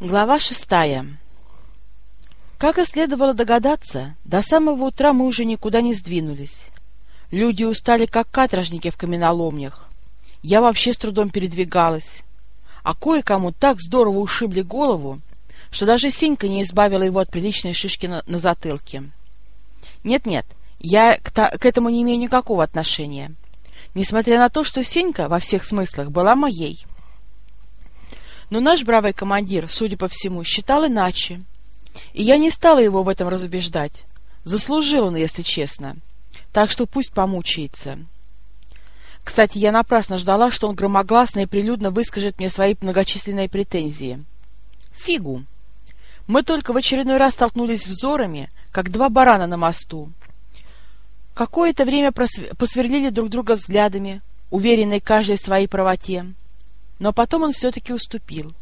Глава шестая Как и следовало догадаться, до самого утра мы уже никуда не сдвинулись. Люди устали, как каторжники в каменоломнях. Я вообще с трудом передвигалась. А кое-кому так здорово ушибли голову, что даже Синька не избавила его от приличной шишки на, на затылке. Нет-нет, я к, к этому не имею никакого отношения. Несмотря на то, что Синька во всех смыслах была моей — но наш бравый командир, судя по всему, считал иначе. И я не стала его в этом разубеждать. Заслужил он, если честно. Так что пусть помучается. Кстати, я напрасно ждала, что он громогласно и прилюдно выскажет мне свои многочисленные претензии. Фигу. Мы только в очередной раз столкнулись взорами, как два барана на мосту. Какое-то время посверлили друг друга взглядами, уверенные каждой своей правоте. Но потом он все-таки уступил.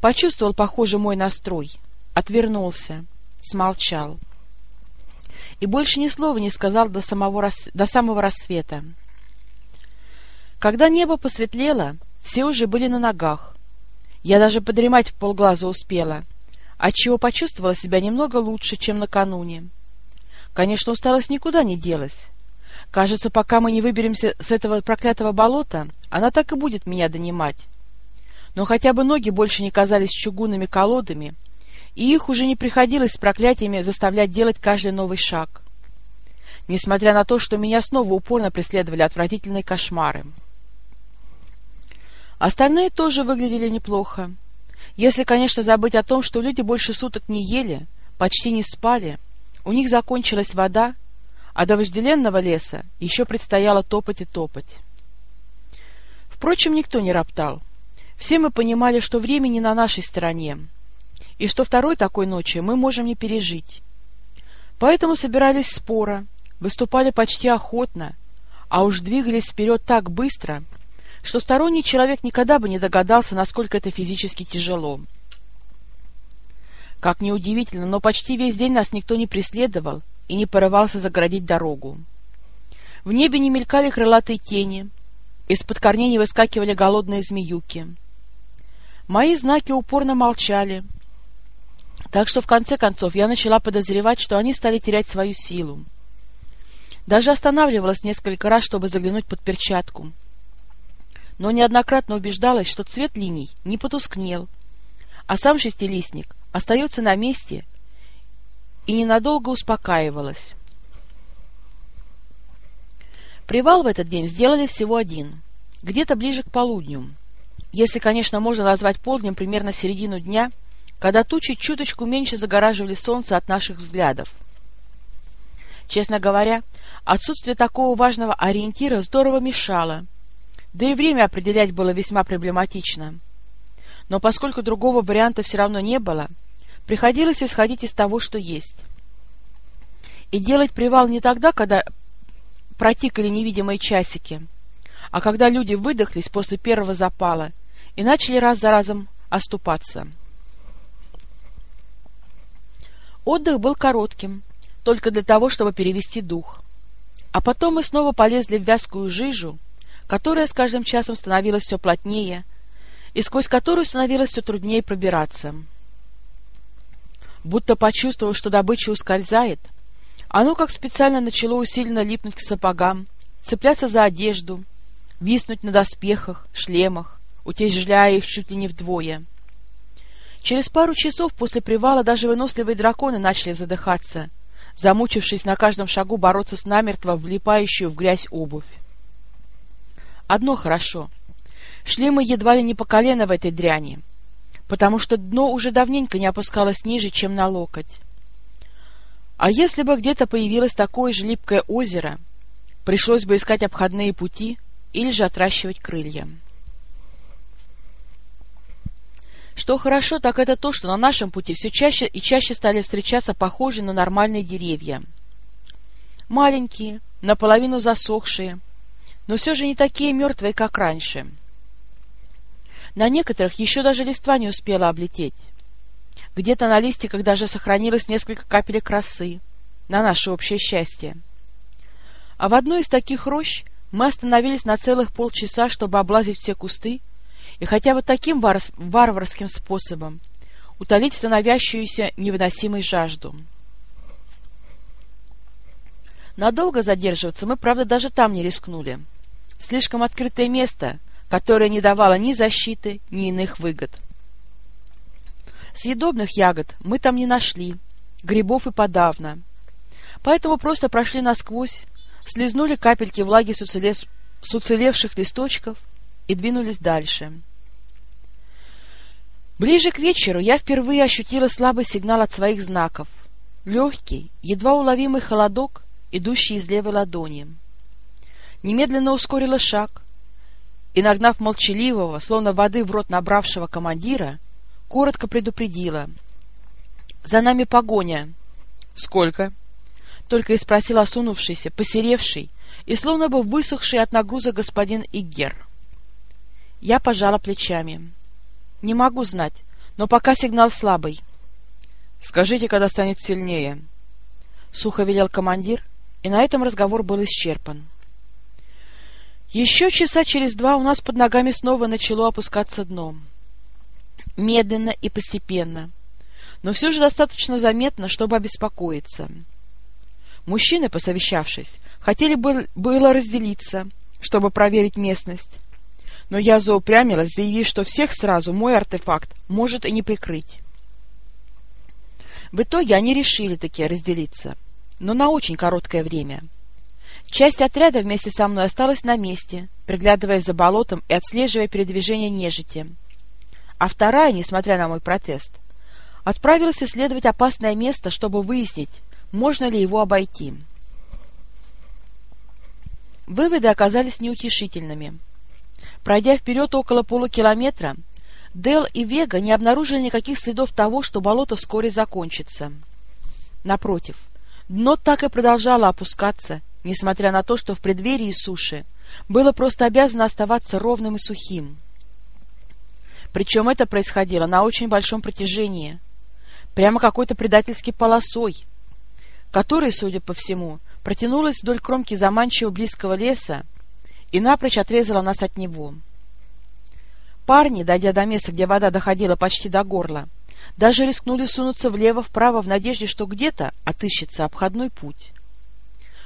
Почувствовал, похоже, мой настрой. Отвернулся. Смолчал. И больше ни слова не сказал до, самого рас... до самого рассвета. Когда небо посветлело, все уже были на ногах. Я даже подремать в полглаза успела, отчего почувствовала себя немного лучше, чем накануне. Конечно, усталость никуда не делась. Кажется, пока мы не выберемся с этого проклятого болота, она так и будет меня донимать. Но хотя бы ноги больше не казались чугунными колодами, и их уже не приходилось с проклятиями заставлять делать каждый новый шаг. Несмотря на то, что меня снова упорно преследовали отвратительные кошмары. Остальные тоже выглядели неплохо. Если, конечно, забыть о том, что люди больше суток не ели, почти не спали, у них закончилась вода, а до вожделенного леса еще предстояло топать и топать. Впрочем, никто не роптал. Все мы понимали, что время не на нашей стороне, и что второй такой ночи мы можем не пережить. Поэтому собирались спора, выступали почти охотно, а уж двигались вперед так быстро, что сторонний человек никогда бы не догадался, насколько это физически тяжело. Как неудивительно, но почти весь день нас никто не преследовал и не порывался загородить дорогу. В небе не мелькали крылатые тени, из-под корней не выскакивали голодные змеюки. Мои знаки упорно молчали, так что в конце концов я начала подозревать, что они стали терять свою силу. Даже останавливалась несколько раз, чтобы заглянуть под перчатку. Но неоднократно убеждалась, что цвет линий не потускнел, а сам шестилистник остается на месте и ненадолго успокаивалась. Привал в этот день сделали всего один, где-то ближе к полудню, если, конечно, можно назвать полднем примерно середину дня, когда тучи чуточку меньше загораживали солнце от наших взглядов. Честно говоря, отсутствие такого важного ориентира здорово мешало, да и время определять было весьма проблематично. Но поскольку другого варианта все равно не было, приходилось исходить из того, что есть. И делать привал не тогда, когда протикали невидимые часики, а когда люди выдохлись после первого запала и начали раз за разом оступаться. Отдых был коротким, только для того, чтобы перевести дух. А потом мы снова полезли в вязкую жижу, которая с каждым часом становилась все плотнее, и сквозь которую становилось все труднее пробираться. Будто почувствовав, что добыча ускользает, оно как специально начало усиленно липнуть к сапогам, цепляться за одежду, виснуть на доспехах, шлемах, утяжеляя их чуть ли не вдвое. Через пару часов после привала даже выносливые драконы начали задыхаться, замучившись на каждом шагу бороться с намертво влипающую в грязь обувь. Одно хорошо. Шли мы едва ли не по колено в этой дряни, потому что дно уже давненько не опускалось ниже, чем на локоть. А если бы где-то появилось такое же липкое озеро, пришлось бы искать обходные пути или же отращивать крылья. Что хорошо, так это то, что на нашем пути все чаще и чаще стали встречаться похожие на нормальные деревья. Маленькие, наполовину засохшие, но все же не такие мертвые, как раньше. На некоторых еще даже листва не успела облететь. Где-то на листиках даже сохранилось несколько капелек красы, на наше общее счастье. А в одной из таких рощ мы остановились на целых полчаса, чтобы облазить все кусты, и хотя бы таким вар варварским способом утолить становящуюся невыносимой жажду. Надолго задерживаться мы, правда, даже там не рискнули. Слишком открытое место, которое не давало ни защиты, ни иных выгод. Съедобных ягод мы там не нашли, грибов и подавно. Поэтому просто прошли насквозь, слезнули капельки влаги с, уцелев... с уцелевших листочков и двинулись дальше. Ближе к вечеру я впервые ощутила слабый сигнал от своих знаков. Легкий, едва уловимый холодок идущий из левой ладони. Немедленно ускорила шаг и, нагнав молчаливого, словно воды в рот набравшего командира, коротко предупредила. «За нами погоня!» «Сколько?» Только и спросил осунувшийся, посеревший и словно бы высохший от нагруза господин Игер. Я пожала плечами. «Не могу знать, но пока сигнал слабый». «Скажите, когда станет сильнее», — сухо велел командир, и на этом разговор был исчерпан. Еще часа через два у нас под ногами снова начало опускаться дно. Медленно и постепенно, но все же достаточно заметно, чтобы обеспокоиться. Мужчины, посовещавшись, хотели бы, было разделиться, чтобы проверить местность, но я заупрямилась, заявив, что всех сразу мой артефакт может и не прикрыть. В итоге они решили таки разделиться — но на очень короткое время. Часть отряда вместе со мной осталась на месте, приглядывая за болотом и отслеживая передвижение нежити. А вторая, несмотря на мой протест, отправилась исследовать опасное место, чтобы выяснить, можно ли его обойти. Выводы оказались неутешительными. Пройдя вперед около полукилометра, Дел и Вега не обнаружили никаких следов того, что болото вскоре закончится. Напротив, Дно так и продолжало опускаться, несмотря на то, что в преддверии суши было просто обязано оставаться ровным и сухим. Причем это происходило на очень большом протяжении, прямо какой-то предательской полосой, которая, судя по всему, протянулась вдоль кромки заманчивого близкого леса и напрочь отрезала нас от него. Парни, дойдя до места, где вода доходила почти до горла, даже рискнули сунуться влево-вправо в надежде, что где-то отыщется обходной путь.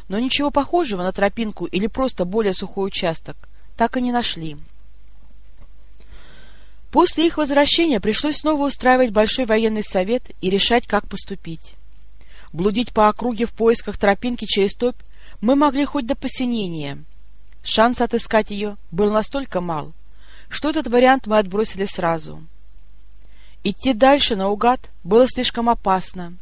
Но ничего похожего на тропинку или просто более сухой участок так и не нашли. После их возвращения пришлось снова устраивать большой военный совет и решать, как поступить. Блудить по округе в поисках тропинки через топь мы могли хоть до посинения. Шанс отыскать ее был настолько мал, что этот вариант мы отбросили сразу. Идти дальше наугад было слишком опасно.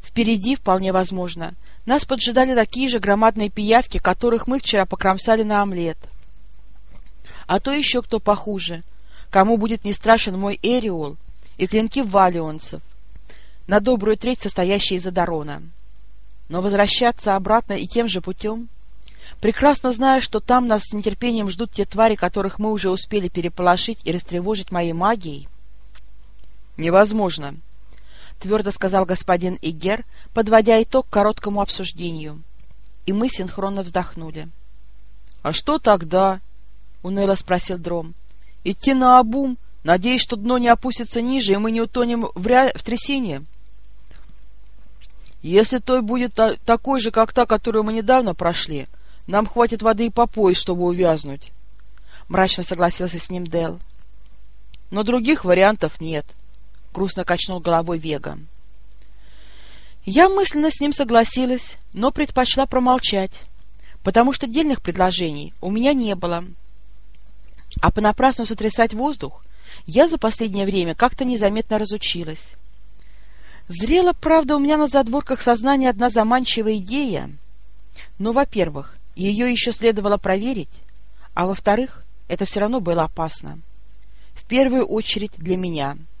Впереди, вполне возможно, нас поджидали такие же громадные пиявки, которых мы вчера покромсали на омлет. А то еще кто похуже, кому будет не страшен мой Эриол и клинки валионцев, на добрую треть состоящие из Адарона. Но возвращаться обратно и тем же путем, прекрасно зная, что там нас с нетерпением ждут те твари, которых мы уже успели переполошить и растревожить моей магией, «Невозможно», — твердо сказал господин Игер, подводя итог короткому обсуждению. И мы синхронно вздохнули. «А что тогда?» — уныло спросил Дром. «Идти на обум, надеясь, что дно не опустится ниже, и мы не утонем в, ря... в трясине?» «Если той будет та такой же, как та, которую мы недавно прошли, нам хватит воды и по пояс, чтобы увязнуть», — мрачно согласился с ним Дел. «Но других вариантов нет». — грустно качнул головой Вега. Я мысленно с ним согласилась, но предпочла промолчать, потому что дельных предложений у меня не было. А понапрасну сотрясать воздух я за последнее время как-то незаметно разучилась. Зрела, правда, у меня на задворках сознания одна заманчивая идея. Но, во-первых, ее еще следовало проверить, а во-вторых, это все равно было опасно. В первую очередь для меня —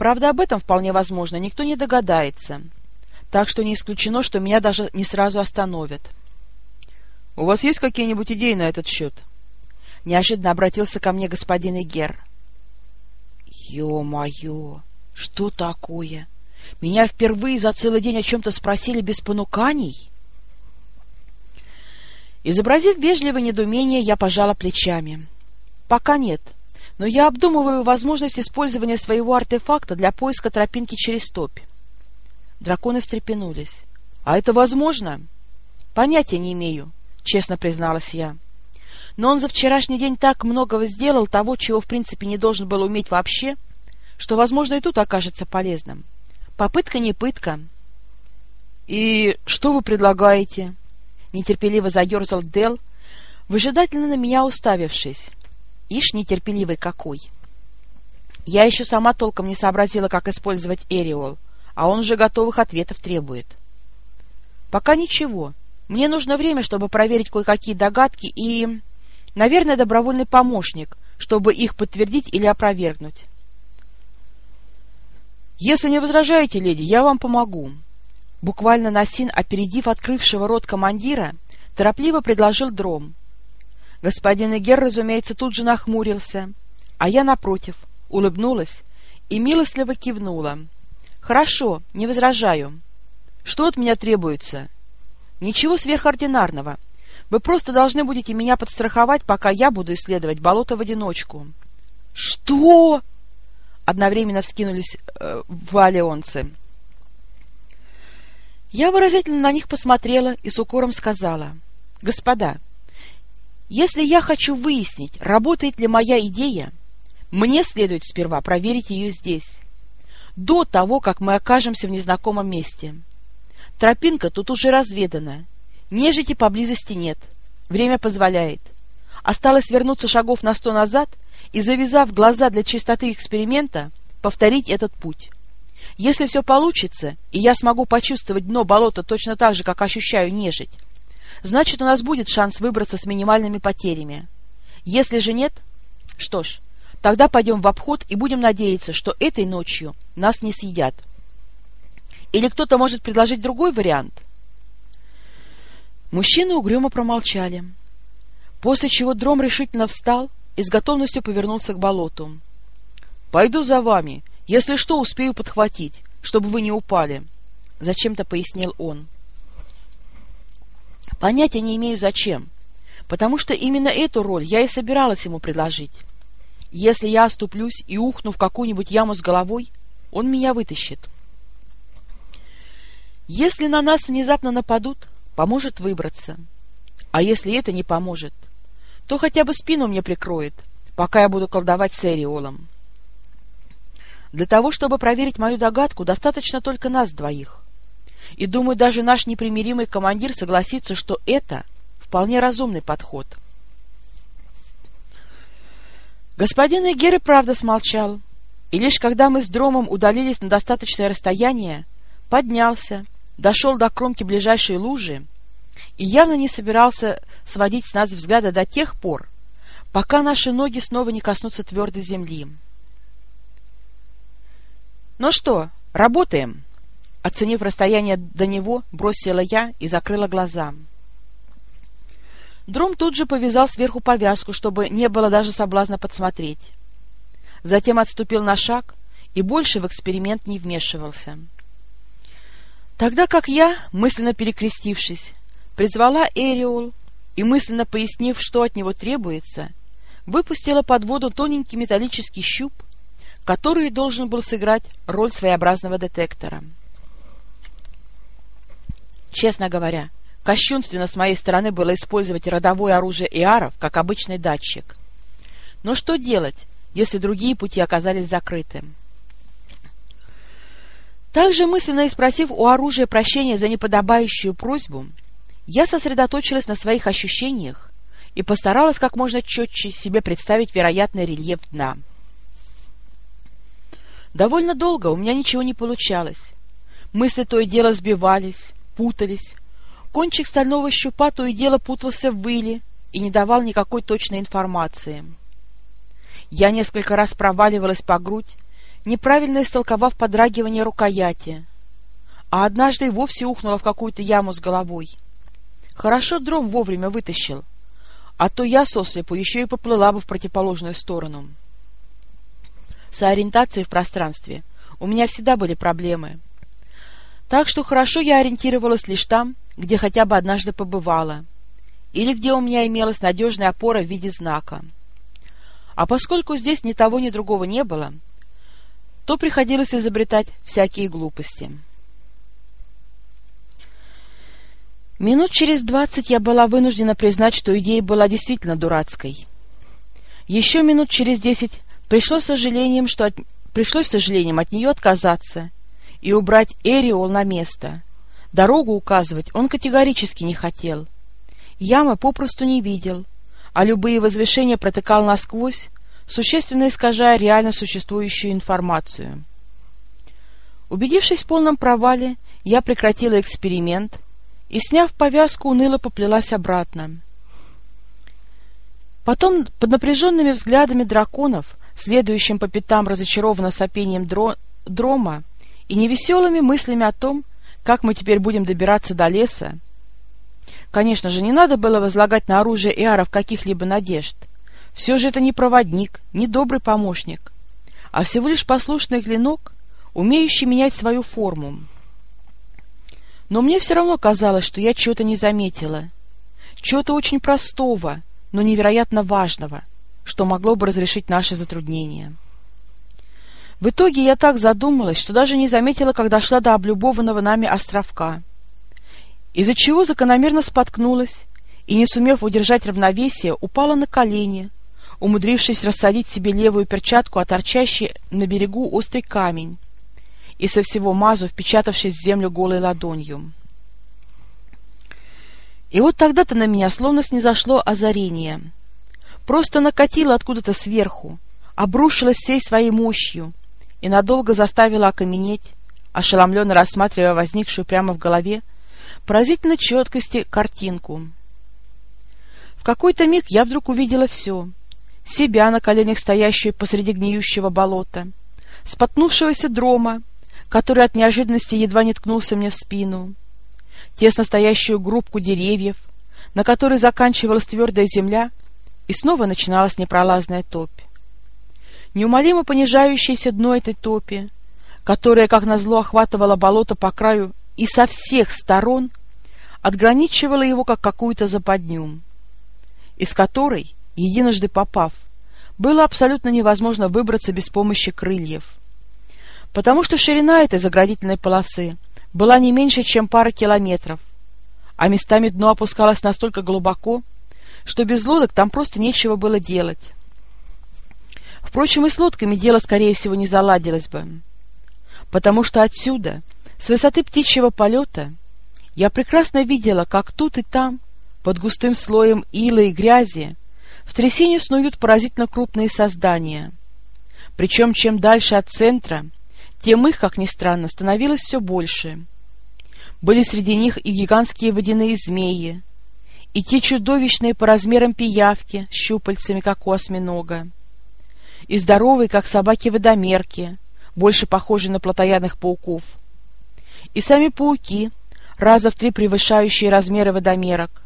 Правда, об этом вполне возможно никто не догадается. Так что не исключено, что меня даже не сразу остановят. — У вас есть какие-нибудь идеи на этот счет? Неожиданно обратился ко мне господин Игер. — Ё-моё! Что такое? Меня впервые за целый день о чем-то спросили без понуканий? Изобразив вежливое недоумение, я пожала плечами. — Пока нет. — но я обдумываю возможность использования своего артефакта для поиска тропинки через топь. Драконы встрепенулись. — А это возможно? — Понятия не имею, — честно призналась я. Но он за вчерашний день так многого сделал, того, чего в принципе не должен был уметь вообще, что, возможно, и тут окажется полезным. Попытка не пытка. — И что вы предлагаете? — нетерпеливо заерзал Дел, выжидательно на меня уставившись. Ишь, нетерпеливый какой! Я еще сама толком не сообразила, как использовать Эриол, а он уже готовых ответов требует. Пока ничего. Мне нужно время, чтобы проверить кое-какие догадки и, наверное, добровольный помощник, чтобы их подтвердить или опровергнуть. «Если не возражаете, леди, я вам помогу». Буквально Насин, опередив открывшего рот командира, торопливо предложил дром, Господин Эгер, разумеется, тут же нахмурился, а я, напротив, улыбнулась и милостливо кивнула. «Хорошо, не возражаю. Что от меня требуется?» «Ничего сверхординарного. Вы просто должны будете меня подстраховать, пока я буду исследовать болото в одиночку». «Что?» Одновременно вскинулись э, валионцы. Я выразительно на них посмотрела и с укором сказала. «Господа, если я хочу выяснить, работает ли моя идея, мне следует сперва проверить ее здесь, до того, как мы окажемся в незнакомом месте. Тропинка тут уже разведана, нежити поблизости нет, время позволяет. Осталось вернуться шагов на сто назад и, завязав глаза для чистоты эксперимента, повторить этот путь. Если все получится, и я смогу почувствовать дно болота точно так же, как ощущаю нежить, значит, у нас будет шанс выбраться с минимальными потерями. Если же нет, что ж, тогда пойдем в обход и будем надеяться, что этой ночью нас не съедят. Или кто-то может предложить другой вариант? Мужчины угрюмо промолчали, после чего Дром решительно встал и с готовностью повернулся к болоту. — Пойду за вами, если что, успею подхватить, чтобы вы не упали, — зачем-то пояснил он. — Понятия не имею зачем, потому что именно эту роль я и собиралась ему предложить. Если я оступлюсь и ухну в какую-нибудь яму с головой, он меня вытащит. Если на нас внезапно нападут, поможет выбраться. А если это не поможет, то хотя бы спину мне прикроет, пока я буду колдовать с Эриолом. Для того, чтобы проверить мою догадку, достаточно только нас двоих. И думаю, даже наш непримиримый командир согласится, что это вполне разумный подход. Господин Эгер и правда смолчал, и лишь когда мы с Дромом удалились на достаточное расстояние, поднялся, дошел до кромки ближайшей лужи и явно не собирался сводить с нас взгляда до тех пор, пока наши ноги снова не коснутся твердой земли. «Ну что, работаем?» Оценив расстояние до него, бросила я и закрыла глаза. Друм тут же повязал сверху повязку, чтобы не было даже соблазна подсмотреть. Затем отступил на шаг и больше в эксперимент не вмешивался. Тогда как я, мысленно перекрестившись, призвала Эриол и, мысленно пояснив, что от него требуется, выпустила под воду тоненький металлический щуп, который должен был сыграть роль своеобразного детектора. Честно говоря, кощунственно с моей стороны было использовать родовое оружие Иаров как обычный датчик. Но что делать, если другие пути оказались закрыты? Также мысленно спросив у оружия прощения за неподобающую просьбу, я сосредоточилась на своих ощущениях и постаралась как можно четче себе представить вероятный рельеф дна. Довольно долго у меня ничего не получалось. Мысли то и дело сбивались, путались. Кончик стального щупа то и дело путался в выле и не давал никакой точной информации. Я несколько раз проваливалась по грудь, неправильно истолковав подрагивание рукояти, а однажды и вовсе ухнула в какую-то яму с головой. Хорошо дром вовремя вытащил, а то я сослепу еще и поплыла бы в противоположную сторону. С ориентацией в пространстве у меня всегда были проблемы — так что хорошо я ориентировалась лишь там, где хотя бы однажды побывала, или где у меня имелась надежная опора в виде знака. А поскольку здесь ни того, ни другого не было, то приходилось изобретать всякие глупости. Минут через двадцать я была вынуждена признать, что идея была действительно дурацкой. Еще минут через десять пришлось сожалением, что от... пришлось сожалением от нее отказаться и убрать Эриол на место. Дорогу указывать он категорически не хотел. Ямы попросту не видел, а любые возвышения протыкал насквозь, существенно искажая реально существующую информацию. Убедившись в полном провале, я прекратила эксперимент и, сняв повязку, уныло поплелась обратно. Потом, под напряженными взглядами драконов, следующим по пятам разочарованно сопением дро дрома и невеселыми мыслями о том, как мы теперь будем добираться до леса, Конечно же, не надо было возлагать на оружие Иаров каких-либо надежд. Все же это не проводник, не добрый помощник, а всего лишь послушный клинок, умеющий менять свою форму. Но мне все равно казалось, что я чего-то не заметила. Чего-то очень простого, но невероятно важного, что могло бы разрешить наши затруднения. В итоге я так задумалась, что даже не заметила, когда шла до облюбованного нами островка из-за чего закономерно споткнулась и, не сумев удержать равновесие, упала на колени, умудрившись рассадить себе левую перчатку о торчащий на берегу острый камень и со всего мазу впечатавшись в землю голой ладонью. И вот тогда-то на меня словно снизошло озарение. Просто накатило откуда-то сверху, обрушилось всей своей мощью и надолго заставило окаменеть, ошеломленно рассматривая возникшую прямо в голове поразительной четкости картинку. В какой-то миг я вдруг увидела все. Себя на коленях, стоящую посреди гниющего болота, споткнувшегося дрома, который от неожиданности едва не ткнулся мне в спину, тесно стоящую группку деревьев, на которой заканчивалась твердая земля, и снова начиналась непролазная топь. Неумолимо понижающееся дно этой топи, которое, как назло, охватывало болото по краю и со всех сторон отграничивала его как какую-то западню, из которой, единожды попав, было абсолютно невозможно выбраться без помощи крыльев. Потому что ширина этой заградительной полосы была не меньше, чем пара километров, а местами дно опускалось настолько глубоко, что без лодок там просто нечего было делать. Впрочем, и с лодками дело, скорее всего, не заладилось бы, потому что отсюда — с высоты птичьего полета я прекрасно видела, как тут и там, под густым слоем ила и грязи, в трясине снуют поразительно крупные создания. Причем чем дальше от центра, тем их, как ни странно, становилось все больше. Были среди них и гигантские водяные змеи, и те чудовищные по размерам пиявки с щупальцами, как у осьминога, и здоровые, как собаки-водомерки, больше похожие на плотоядных пауков, и сами пауки, раза в три превышающие размеры водомерок.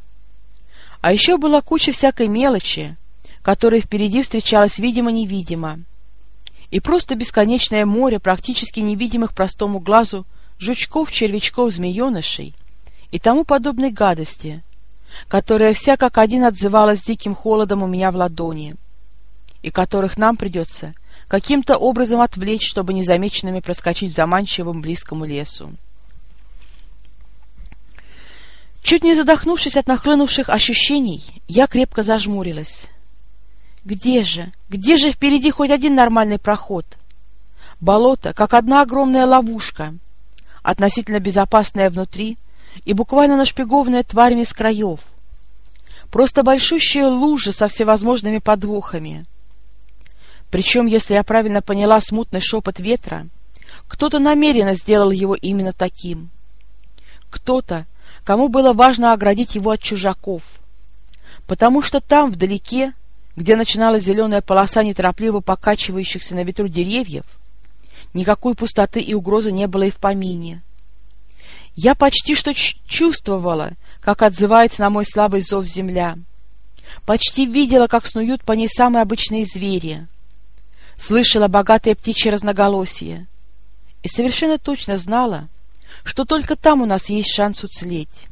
А еще была куча всякой мелочи, которая впереди встречалась видимо-невидимо, и просто бесконечное море практически невидимых простому глазу жучков, червячков, змеенышей и тому подобной гадости, которая вся как один отзывалась диким холодом у меня в ладони, и которых нам придется каким-то образом отвлечь, чтобы незамеченными проскочить в заманчивом близкому лесу. Чуть не задохнувшись от нахлынувших ощущений, я крепко зажмурилась. Где же, где же впереди хоть один нормальный проход? Болото, как одна огромная ловушка, относительно безопасная внутри и буквально нашпигованная тварями с краев. Просто большущая лужа со всевозможными подвохами. Причем, если я правильно поняла смутный шепот ветра, кто-то намеренно сделал его именно таким. Кто-то, кому было важно оградить его от чужаков. Потому что там, вдалеке, где начиналась зеленая полоса неторопливо покачивающихся на ветру деревьев, никакой пустоты и угрозы не было и в помине. Я почти что чувствовала, как отзывается на мой слабый зов земля. Почти видела, как снуют по ней самые обычные звери. Слышала богатое птичье разноголосие. И совершенно точно знала, что только там у нас есть шанс уцелеть.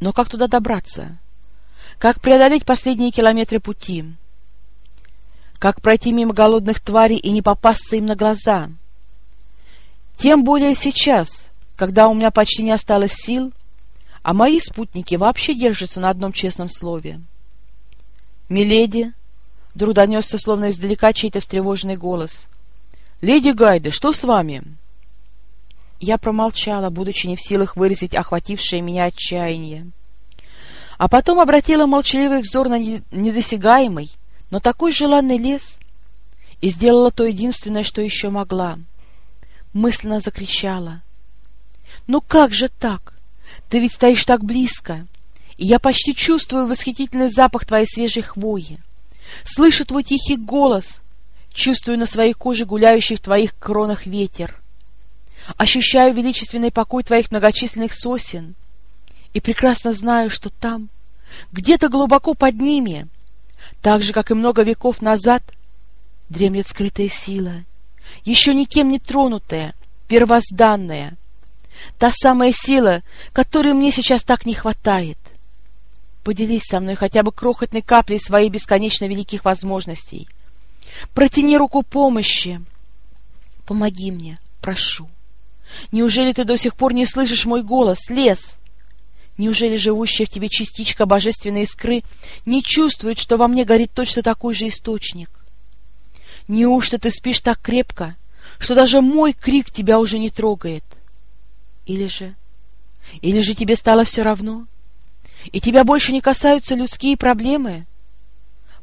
Но как туда добраться? Как преодолеть последние километры пути? Как пройти мимо голодных тварей и не попасться им на глаза? Тем более сейчас, когда у меня почти не осталось сил, а мои спутники вообще держатся на одном честном слове. «Миледи!» — вдруг донесся словно издалека чей-то встревоженный голос. «Леди Гайда, что с вами?» Я промолчала, будучи не в силах выразить охватившее меня отчаяние. А потом обратила молчаливый взор на недосягаемый, но такой желанный лес и сделала то единственное, что еще могла. Мысленно закричала. «Ну как же так? Ты ведь стоишь так близко, и я почти чувствую восхитительный запах твоей свежей хвои, слышу твой тихий голос, чувствую на своей коже гуляющий в твоих кронах ветер, ощущаю величественный покой твоих многочисленных сосен. И прекрасно знаю, что там, где-то глубоко под ними, так же, как и много веков назад, дремлет скрытая сила, еще никем не тронутая, первозданная, та самая сила, которой мне сейчас так не хватает. Поделись со мной хотя бы крохотной каплей своих бесконечно великих возможностей. Протяни руку помощи. Помоги мне, прошу. Неужели ты до сих пор не слышишь мой голос, лес? Неужели живущая в тебе частичка божественной искры не чувствует, что во мне горит точно такой же источник? Неужто ты спишь так крепко, что даже мой крик тебя уже не трогает? Или же... Или же тебе стало все равно? И тебя больше не касаются людские проблемы?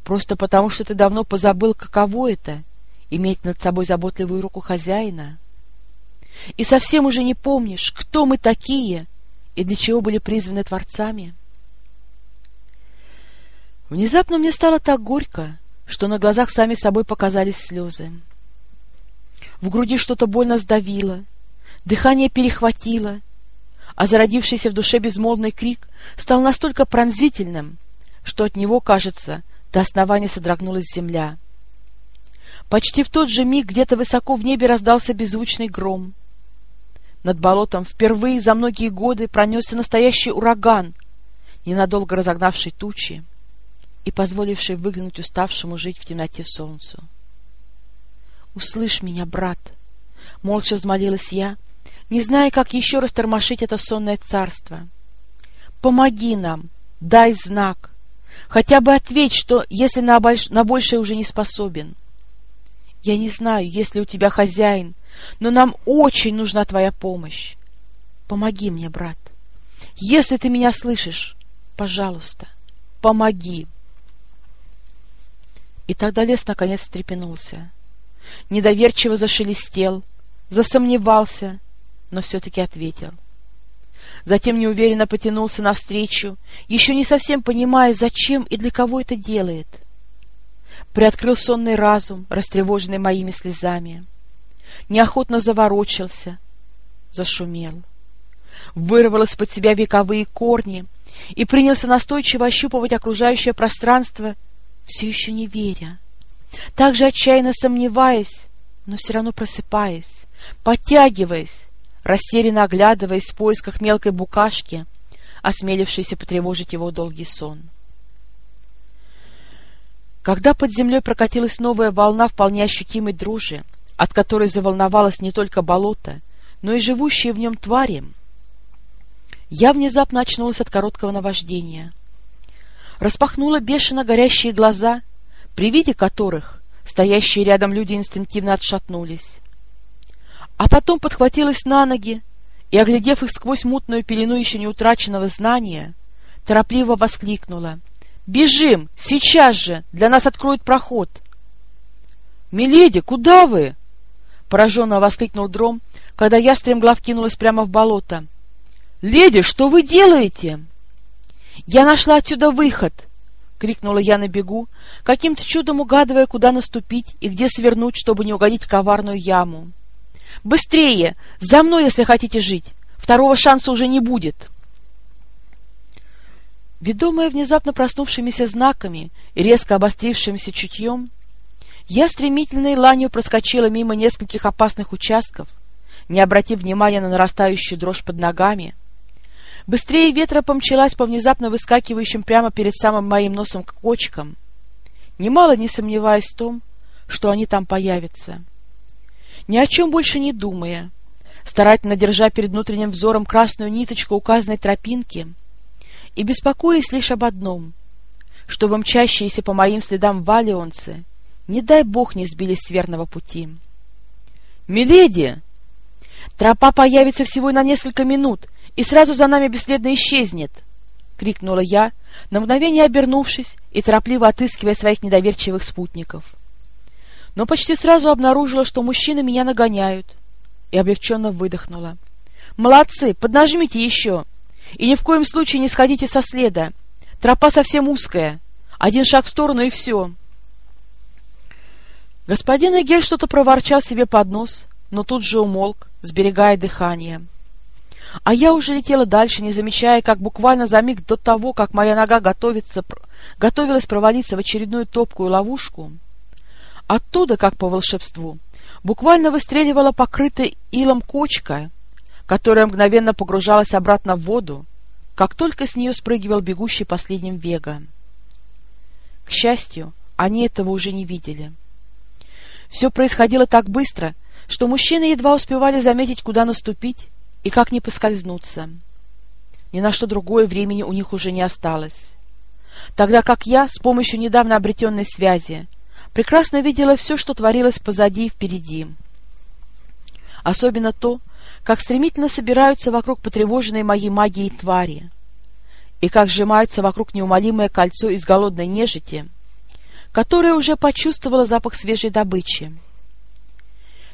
Просто потому, что ты давно позабыл, каково это — иметь над собой заботливую руку хозяина? И совсем уже не помнишь, кто мы такие и для чего были призваны Творцами? Внезапно мне стало так горько, что на глазах сами собой показались слезы. В груди что-то больно сдавило, дыхание перехватило, а зародившийся в душе безмолвный крик стал настолько пронзительным, что от него, кажется, до основания содрогнулась земля. Почти в тот же миг где-то высоко в небе раздался беззвучный гром. Над болотом впервые за многие годы пронесся настоящий ураган, ненадолго разогнавший тучи и позволивший выглянуть уставшему жить в темноте солнцу. «Услышь меня, брат!» — молча взмолилась я, не зная, как еще раз тормошить это сонное царство. «Помоги нам! Дай знак! Хотя бы ответь, что если на, больш... на большее уже не способен. Я не знаю, есть ли у тебя хозяин, но нам очень нужна твоя помощь. Помоги мне, брат. Если ты меня слышишь, пожалуйста, помоги!» И тогда лес наконец встрепенулся. Недоверчиво зашелестел, засомневался, но все-таки ответил. Затем неуверенно потянулся навстречу, еще не совсем понимая, зачем и для кого это делает. Приоткрыл сонный разум, растревоженный моими слезами. Неохотно заворочился, зашумел. Вырвал из-под себя вековые корни и принялся настойчиво ощупывать окружающее пространство все еще не веря, также отчаянно сомневаясь, но все равно просыпаясь, подтягиваясь, растерянно оглядываясь в поисках мелкой букашки, осмелившейся потревожить его долгий сон. Когда под землей прокатилась новая волна вполне ощутимой дрожи, от которой заволновалось не только болото, но и живущие в нем твари, я внезапно очнулась от короткого наваждения — распахнула бешено горящие глаза, при виде которых стоящие рядом люди инстинктивно отшатнулись. А потом подхватилась на ноги и, оглядев их сквозь мутную пелену еще не утраченного знания, торопливо воскликнула. «Бежим! Сейчас же! Для нас откроют проход!» «Миледи, куда вы?» Пораженно воскликнул Дром, когда я стремглав кинулась прямо в болото. «Леди, что вы делаете?» «Я нашла отсюда выход!» — крикнула я на бегу, каким-то чудом угадывая, куда наступить и где свернуть, чтобы не угодить коварную яму. «Быстрее! За мной, если хотите жить! Второго шанса уже не будет!» Ведомая внезапно проснувшимися знаками и резко обострившимся чутьем, я стремительной ланью проскочила мимо нескольких опасных участков, не обратив внимания на нарастающую дрожь под ногами, Быстрее ветра помчалась по внезапно выскакивающим прямо перед самым моим носом кочкам. немало не сомневаясь в том, что они там появятся. Ни о чем больше не думая, старательно держа перед внутренним взором красную ниточку указанной тропинки и беспокоясь лишь об одном, чтобы мчащиеся по моим следам валионцы, не дай бог, не сбились с верного пути. «Миледи!» «Тропа появится всего на несколько минут и сразу за нами бесследно исчезнет!» — крикнула я, на мгновение обернувшись и торопливо отыскивая своих недоверчивых спутников. Но почти сразу обнаружила, что мужчины меня нагоняют, и облегченно выдохнула. «Молодцы! Поднажмите еще! И ни в коем случае не сходите со следа! Тропа совсем узкая! Один шаг в сторону и все!» Господин Эгель что-то проворчал себе под нос, но тут же умолк, сберегая дыхание. А я уже летела дальше, не замечая, как буквально за миг до того, как моя нога готовится, готовилась провалиться в очередную топкую ловушку, оттуда, как по волшебству, буквально выстреливала покрытая илом кочка, которая мгновенно погружалась обратно в воду, как только с нее спрыгивал бегущий последним вега. К счастью, они этого уже не видели. Все происходило так быстро, что мужчины едва успевали заметить, куда наступить и как не поскользнуться. Ни на что другое времени у них уже не осталось. Тогда как я, с помощью недавно обретенной связи, прекрасно видела все, что творилось позади и впереди. Особенно то, как стремительно собираются вокруг потревоженной моей магией твари, и как сжимается вокруг неумолимое кольцо из голодной нежити, которая уже почувствовала запах свежей добычи.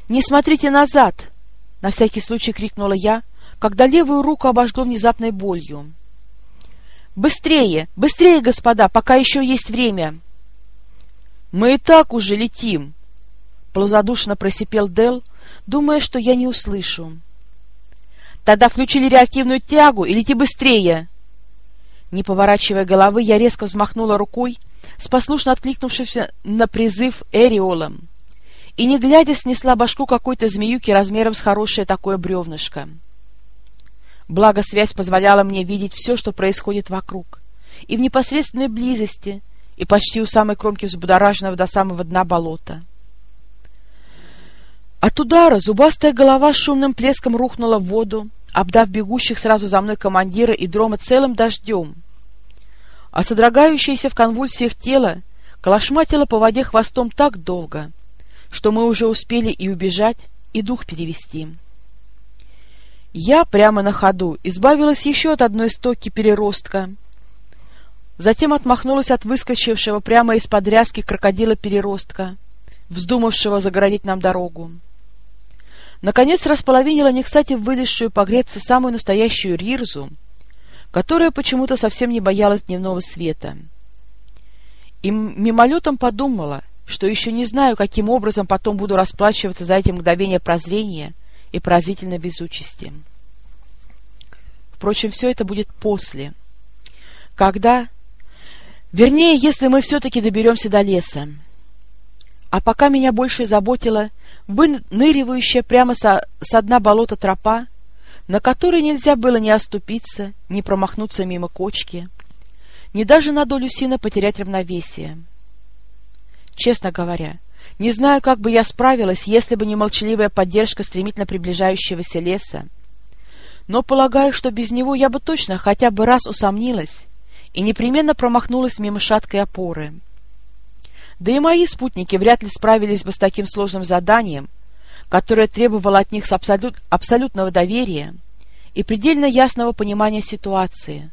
«Не смотрите назад!» — на всякий случай крикнула я, когда левую руку обожгло внезапной болью. «Быстрее! Быстрее, господа, пока еще есть время!» «Мы и так уже летим!» — полузадушно просипел Дел, думая, что я не услышу. «Тогда включили реактивную тягу и лети быстрее!» Не поворачивая головы, я резко взмахнула рукой, с послушно откликнувшимся на призыв Эриолом, и, не глядя, снесла башку какой-то змеюки размером с хорошее такое бревнышко. Благо, связь позволяла мне видеть все, что происходит вокруг, и в непосредственной близости, и почти у самой кромки взбудораженного до самого дна болота. От удара зубастая голова с шумным плеском рухнула в воду, обдав бегущих сразу за мной командира и дрома целым дождем, а содрогающееся в конвульсиях тело колошматило по воде хвостом так долго, что мы уже успели и убежать, и дух перевести. Я прямо на ходу избавилась еще от одной стоки переростка, затем отмахнулась от выскочившего прямо из-под ряски крокодила-переростка, вздумавшего загородить нам дорогу. Наконец располовинила не кстати вылезшую погреться самую настоящую рирзу, которая почему-то совсем не боялась дневного света. И мимолетом подумала, что еще не знаю, каким образом потом буду расплачиваться за эти мгновения прозрения и поразительной везучести. Впрочем, все это будет после. Когда... Вернее, если мы все-таки доберемся до леса. А пока меня больше заботила выныривающая прямо со, со дна болота тропа, на которой нельзя было ни оступиться, ни промахнуться мимо кочки, ни даже на долю сина потерять равновесие. Честно говоря, не знаю, как бы я справилась, если бы не молчаливая поддержка стремительно приближающегося леса, но полагаю, что без него я бы точно хотя бы раз усомнилась и непременно промахнулась мимо шаткой опоры. Да и мои спутники вряд ли справились бы с таким сложным заданием, которое требовало от них абсолют, абсолютного доверия и предельно ясного понимания ситуации.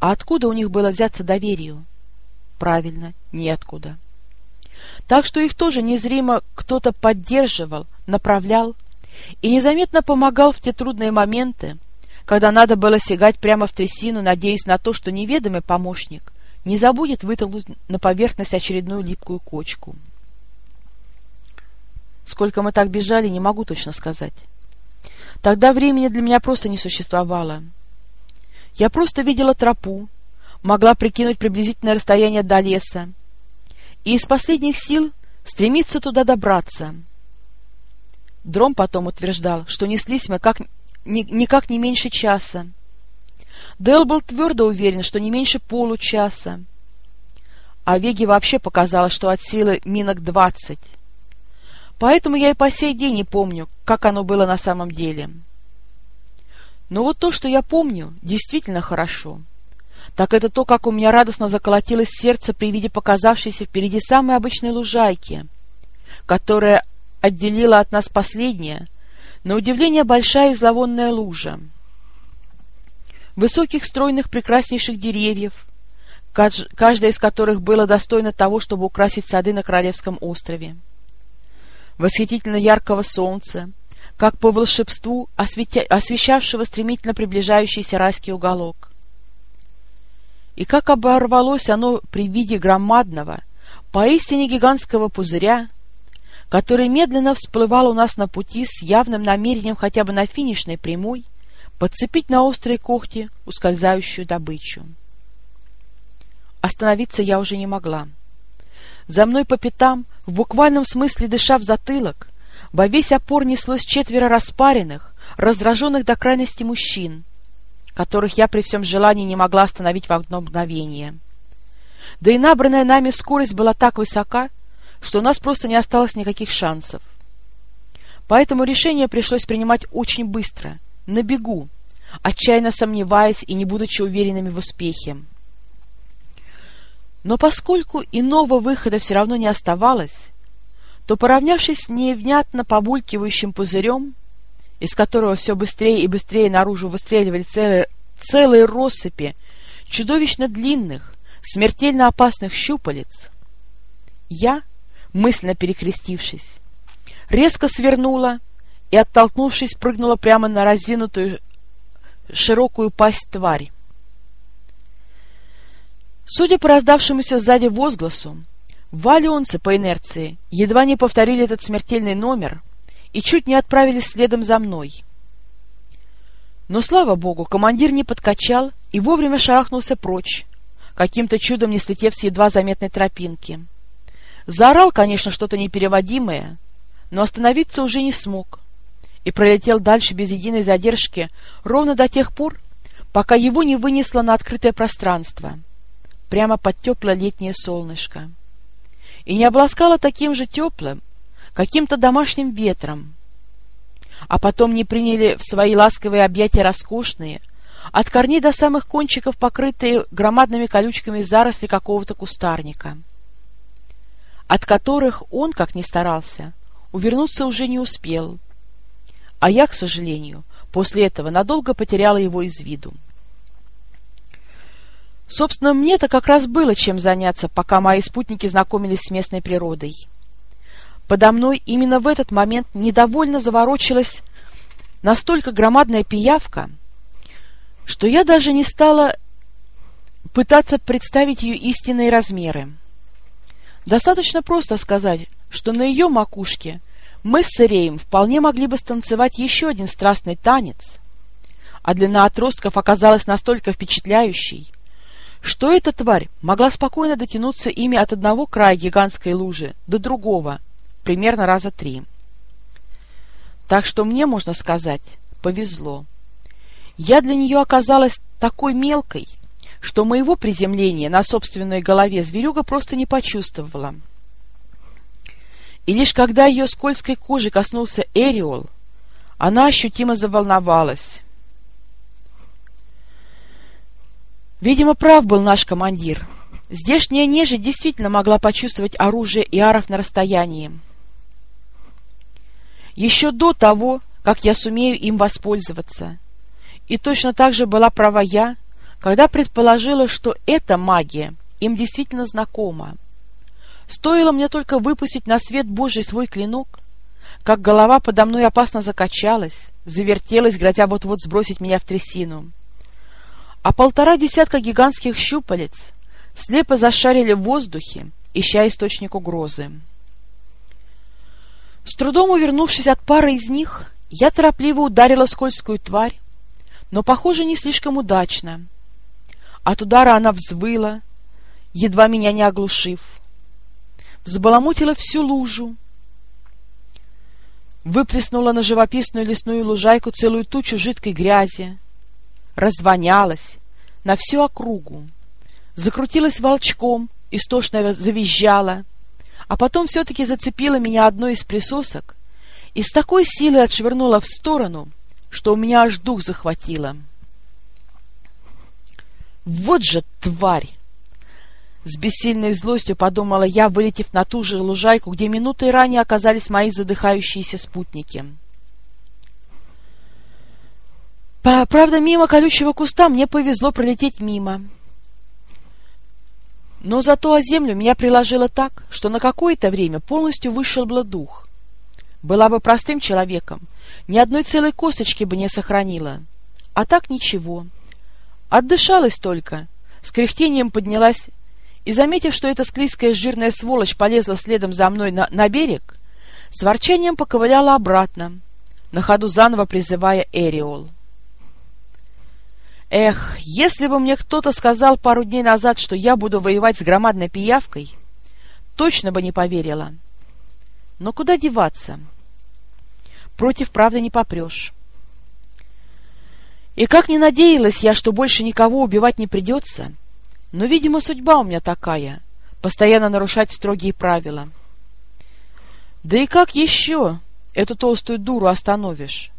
А откуда у них было взяться доверию? Правильно, неоткуда. Так что их тоже незримо кто-то поддерживал, направлял и незаметно помогал в те трудные моменты, когда надо было сигать прямо в трясину, надеясь на то, что неведомый помощник не забудет вытолкнуть на поверхность очередную липкую кочку. Сколько мы так бежали, не могу точно сказать. Тогда времени для меня просто не существовало. Я просто видела тропу, могла прикинуть приблизительное расстояние до леса, и из последних сил стремиться туда добраться. Дром потом утверждал, что неслись мы как, ни, никак не меньше часа. Дэл был твердо уверен, что не меньше получаса. а Веге вообще показалось, что от силы минок двадцать. Поэтому я и по сей день не помню, как оно было на самом деле. Но вот то, что я помню, действительно хорошо. Так это то, как у меня радостно заколотилось сердце при виде показавшейся впереди самой обычной лужайки, которая отделила от нас последняя, на удивление большая и зловонная лужа. Высоких, стройных, прекраснейших деревьев, каждая из которых было достойно того, чтобы украсить сады на Королевском острове. Восхитительно яркого солнца, как по волшебству осветя... освещавшего стремительно приближающийся райский уголок. И как оборвалось оно при виде громадного, поистине гигантского пузыря, который медленно всплывал у нас на пути с явным намерением хотя бы на финишной прямой подцепить на острые когти ускользающую добычу. Остановиться я уже не могла. За мной по пятам, в буквальном смысле дыша в затылок, во весь опор неслось четверо распаренных, раздраженных до крайности мужчин, которых я при всем желании не могла остановить в одно мгновение. Да и набранная нами скорость была так высока, что у нас просто не осталось никаких шансов. Поэтому решение пришлось принимать очень быстро, на бегу, отчаянно сомневаясь и не будучи уверенными в успехе. Но поскольку иного выхода все равно не оставалось, то, поравнявшись с невнятно побулькивающим пузырем, из которого все быстрее и быстрее наружу выстреливали целые, целые россыпи чудовищно длинных, смертельно опасных щупалец, я, мысленно перекрестившись, резко свернула и, оттолкнувшись, прыгнула прямо на разинутую широкую пасть твари. Судя по раздавшемуся сзади возгласу, валионцы по инерции едва не повторили этот смертельный номер и чуть не отправились следом за мной. Но, слава богу, командир не подкачал и вовремя шарахнулся прочь, каким-то чудом не слетев с едва заметной тропинки. Заорал, конечно, что-то непереводимое, но остановиться уже не смог и пролетел дальше без единой задержки ровно до тех пор, пока его не вынесло на открытое пространство, прямо под теплое летнее солнышко, и не обласкало таким же теплым, каким-то домашним ветром, а потом не приняли в свои ласковые объятия роскошные, от корней до самых кончиков покрытые громадными колючками заросли какого-то кустарника, от которых он, как ни старался, увернуться уже не успел, а я, к сожалению, после этого надолго потеряла его из виду. Собственно, мне-то как раз было чем заняться, пока мои спутники знакомились с местной природой. Подо мной именно в этот момент недовольно заворочилась настолько громадная пиявка, что я даже не стала пытаться представить ее истинные размеры. Достаточно просто сказать, что на ее макушке – мы с Иреем вполне могли бы станцевать еще один страстный танец, а длина отростков оказалась настолько впечатляющей, что эта тварь могла спокойно дотянуться ими от одного края гигантской лужи до другого, примерно раза три. Так что мне, можно сказать, повезло. Я для нее оказалась такой мелкой, что моего приземления на собственной голове зверюга просто не почувствовала. И лишь когда ее скользкой кожи коснулся Эриол, она ощутимо заволновалась. Видимо, прав был наш командир. Здешняя нежить действительно могла почувствовать оружие Иаров на расстоянии. Еще до того, как я сумею им воспользоваться. И точно так же была права я, когда предположила, что эта магия им действительно знакома. Стоило мне только выпустить на свет Божий свой клинок, как голова подо мной опасно закачалась, завертелась, грозя вот-вот сбросить меня в трясину. А полтора десятка гигантских щупалец слепо зашарили в воздухе, ища источник угрозы. С трудом увернувшись от пары из них, я торопливо ударила скользкую тварь, но, похоже, не слишком удачно. От удара она взвыла, едва меня не оглушив. Взбаламутила всю лужу, выплеснула на живописную лесную лужайку целую тучу жидкой грязи, развонялась на всю округу, закрутилась волчком истошно завизжала, а потом все-таки зацепила меня одной из присосок и с такой силой отшвырнула в сторону, что у меня аж дух захватило. «Вот же тварь!» С бессильной злостью подумала я, вылетев на ту же лужайку, где минутой ранее оказались мои задыхающиеся спутники. Правда, мимо колючего куста мне повезло пролететь мимо. Но зато о землю меня приложило так, что на какое-то время полностью вышибло дух. Была бы простым человеком, ни одной целой косточки бы не сохранила. А так ничего. Отдышалась только, с кряхтением поднялась и, заметив, что эта склизкая жирная сволочь полезла следом за мной на, на берег, с ворчанием поковыляла обратно, на ходу заново призывая Эриол. Эх, если бы мне кто-то сказал пару дней назад, что я буду воевать с громадной пиявкой, точно бы не поверила. Но куда деваться? Против правды не попрешь. И как не надеялась я, что больше никого убивать не придется, но, видимо, судьба у меня такая — постоянно нарушать строгие правила. Да и как еще эту толстую дуру остановишь?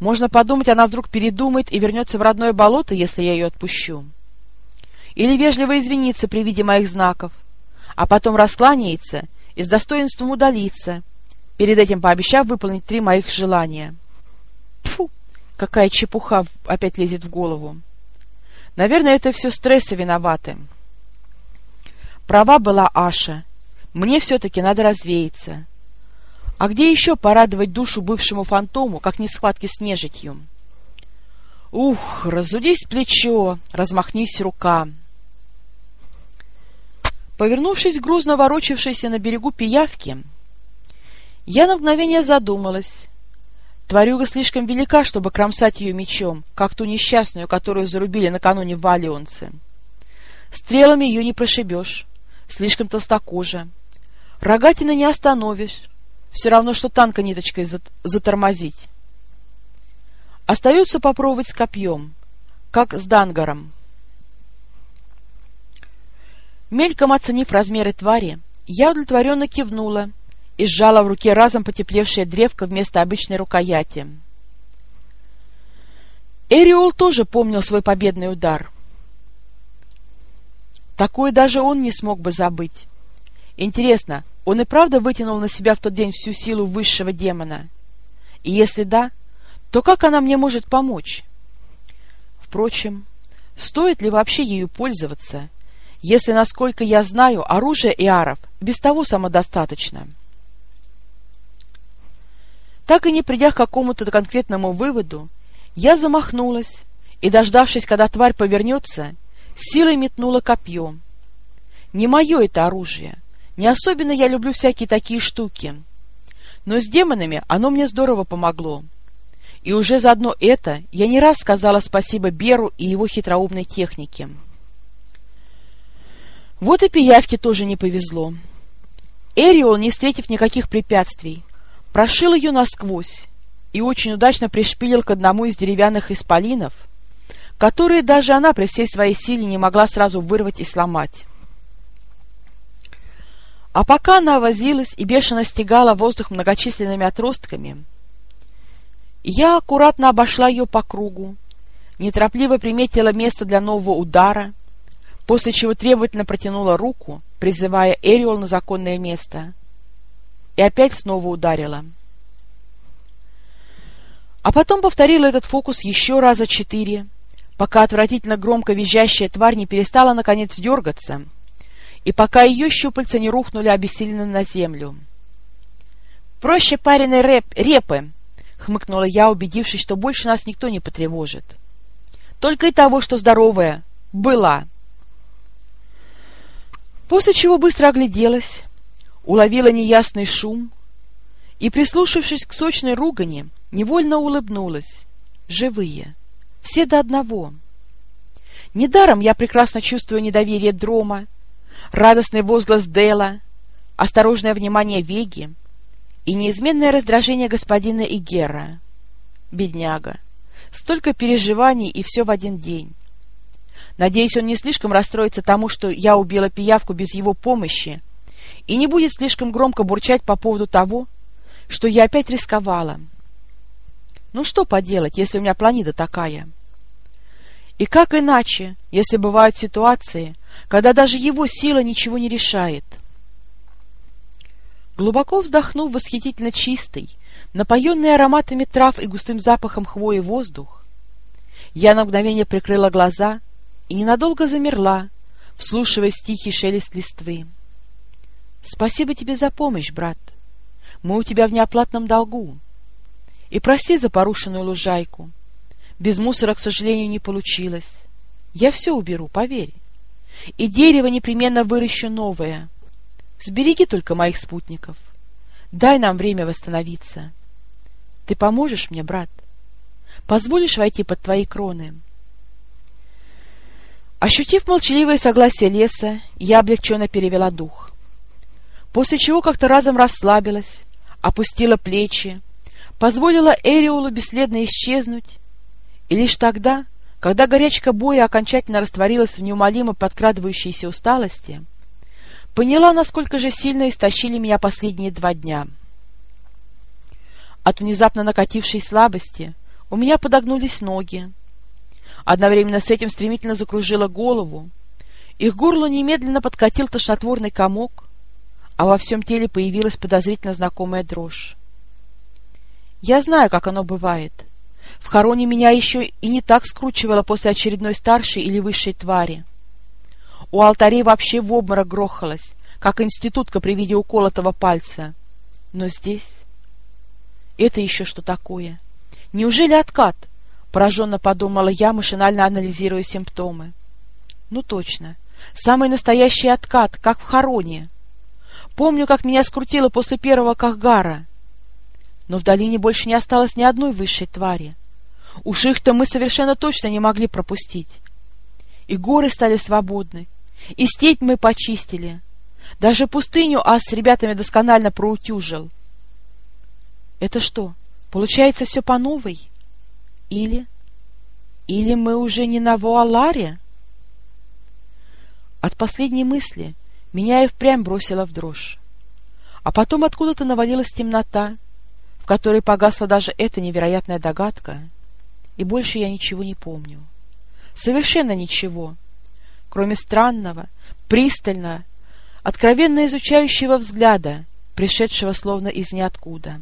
Можно подумать, она вдруг передумает и вернется в родное болото, если я ее отпущу. Или вежливо извинится при виде моих знаков, а потом раскланяется и с достоинством удалится, перед этим пообещав выполнить три моих желания. Какая чепуха опять лезет в голову. Наверное, это все стрессы виноваты. Права была Аша. Мне все-таки надо развеяться. А где еще порадовать душу бывшему фантому, как не схватки с нежитью? Ух, разудись плечо, размахнись рука. Повернувшись грузно ворочавшейся на берегу пиявки, я на мгновение задумалась. Тварюга слишком велика, чтобы кромсать ее мечом, как ту несчастную, которую зарубили накануне в Валионце. Стрелами ее не прошибешь, слишком толстокожа. Рогатина не остановишь, все равно, что танка ниточкой затормозить. Остается попробовать с копьем, как с дангаром. Мельком оценив размеры твари, я удовлетворенно кивнула и сжала в руке разом потеплевшее древко вместо обычной рукояти. Эриол тоже помнил свой победный удар. Такое даже он не смог бы забыть. Интересно, он и правда вытянул на себя в тот день всю силу высшего демона? И если да, то как она мне может помочь? Впрочем, стоит ли вообще ею пользоваться, если, насколько я знаю, оружие Иаров без того самодостаточно? Так и не придя к какому-то конкретному выводу, я замахнулась и, дождавшись, когда тварь повернется, силой метнула копье. Не мое это оружие, не особенно я люблю всякие такие штуки. Но с демонами оно мне здорово помогло. И уже заодно это я не раз сказала спасибо Беру и его хитроумной технике. Вот и пиявке тоже не повезло. Эриол, не встретив никаких препятствий, прошил ее насквозь и очень удачно пришпилил к одному из деревянных исполинов, которые даже она при всей своей силе не могла сразу вырвать и сломать. А пока она возилась и бешено стегала воздух многочисленными отростками, я аккуратно обошла ее по кругу, неторопливо приметила место для нового удара, после чего требовательно протянула руку, призывая Эриол на законное место, и опять снова ударила. А потом повторила этот фокус еще раза четыре, пока отвратительно громко визжащая тварь не перестала наконец дергаться — и пока ее щупальца не рухнули обессиленно на землю. «Проще пареной рэп, репы!» — хмыкнула я, убедившись, что больше нас никто не потревожит. «Только и того, что здоровая. Была!» После чего быстро огляделась, уловила неясный шум и, прислушавшись к сочной ругани, невольно улыбнулась. Живые. Все до одного. Недаром я прекрасно чувствую недоверие Дрома, радостный возглас Дела, осторожное внимание Веги и неизменное раздражение господина Игера. Бедняга. Столько переживаний и все в один день. Надеюсь, он не слишком расстроится тому, что я убила пиявку без его помощи, и не будет слишком громко бурчать по поводу того, что я опять рисковала. Ну что поделать, если у меня планида такая? И как иначе, если бывают ситуации, когда даже его сила ничего не решает? Глубоко вздохнув восхитительно чистый, напоенный ароматами трав и густым запахом хвои воздух, я на мгновение прикрыла глаза и ненадолго замерла, вслушиваясь в тихий шелест листвы. Спасибо тебе за помощь, брат. Мы у тебя в неоплатном долгу. И прости за порушенную лужайку. Без мусора, к сожалению, не получилось. Я все уберу, поверь. И дерево непременно выращу новое. Сбереги только моих спутников. Дай нам время восстановиться. Ты поможешь мне, брат? Позволишь войти под твои кроны?» Ощутив молчаливое согласие леса, я облегченно перевела дух после чего как-то разом расслабилась, опустила плечи, позволила Эриолу бесследно исчезнуть, и лишь тогда, когда горячка боя окончательно растворилась в неумолимо подкрадывающейся усталости, поняла, насколько же сильно истощили меня последние два дня. От внезапно накатившей слабости у меня подогнулись ноги. Одновременно с этим стремительно закружила голову, их горло немедленно подкатил тошнотворный комок, а во всем теле появилась подозрительно знакомая дрожь. Я знаю, как оно бывает. В хороне меня еще и не так скручивало после очередной старшей или высшей твари. У алтарей вообще в обморок грохалась, как институтка при виде уколотого пальца. Но здесь... Это еще что такое? Неужели откат? Пораженно подумала я, машинально анализируя симптомы. Ну точно, самый настоящий откат, как в хороне. Помню, как меня скрутило после первого Кахгара. Но в долине больше не осталось ни одной высшей твари. Уж их-то мы совершенно точно не могли пропустить. И горы стали свободны, и степь мы почистили. Даже пустыню Ас с ребятами досконально проутюжил. Это что, получается все по новой? Или... Или мы уже не на Вуаларе? От последней мысли меня и впрямь бросило в дрожь. А потом откуда-то навалилась темнота, в которой погасла даже эта невероятная догадка, и больше я ничего не помню. Совершенно ничего, кроме странного, пристального, откровенно изучающего взгляда, пришедшего словно из ниоткуда.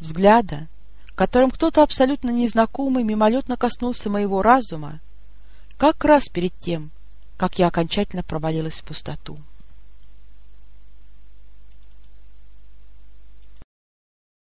Взгляда, которым кто-то абсолютно незнакомый мимолетно коснулся моего разума, как раз перед тем, как я окончательно провалилась в пустоту.